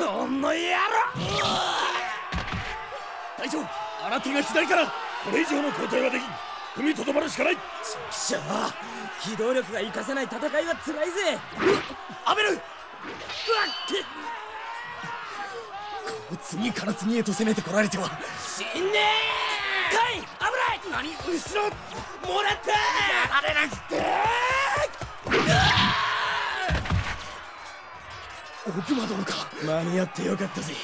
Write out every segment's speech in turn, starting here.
この野郎!隊長荒木が左からこれ以上の交代はできん。踏みとどまるしかない。しゃ。あ機動力が活かせない戦いは辛いぜ。アベルうわっこう次から次へと攻めてこられては。死ねえカイ危ない!何後ろ?もらったやられなくて奥間殿か。間に合ってよかったぜ。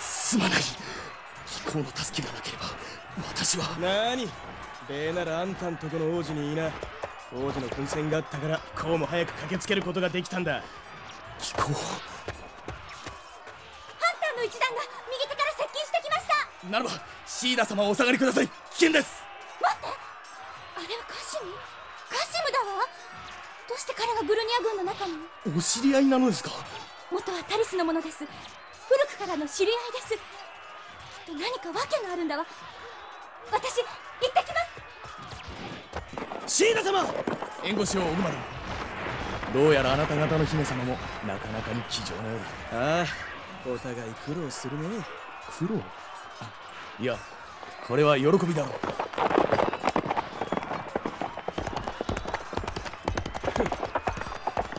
すまない。貴公の助けがなければ私は。なに。礼ならあんたんとこの王子にいいな。王子の奮戦があったからこうも早く駆けつけることができたんだ。貴公。ハンターの一団が右手から接近してきましたならばシーダ様をお下がりください。危険です。待って。あれはカシム？カシムだわ。どうして彼がグルニア軍の中に？お知り合いなのですか？元はタリスのものです。古くからの知り合いです。きっと何か訳があるんだわ。私行ってきます。シーダ様！援護しよう奥間殿。どうやらあなた方の姫様もなかなかに気丈なようだ。ああお互い苦労するね。苦労？あいやこれは喜びだろう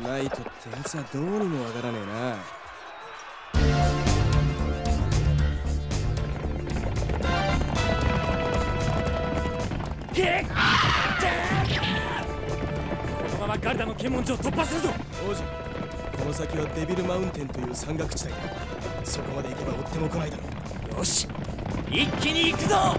ナイトってやつはどうにもわからねえな。このままガルダの検問所を突破するぞ。王子この先はデビルマウンテンという山岳地帯。だそこまで行けば追っても来ないだろう。よし一気に行くぞ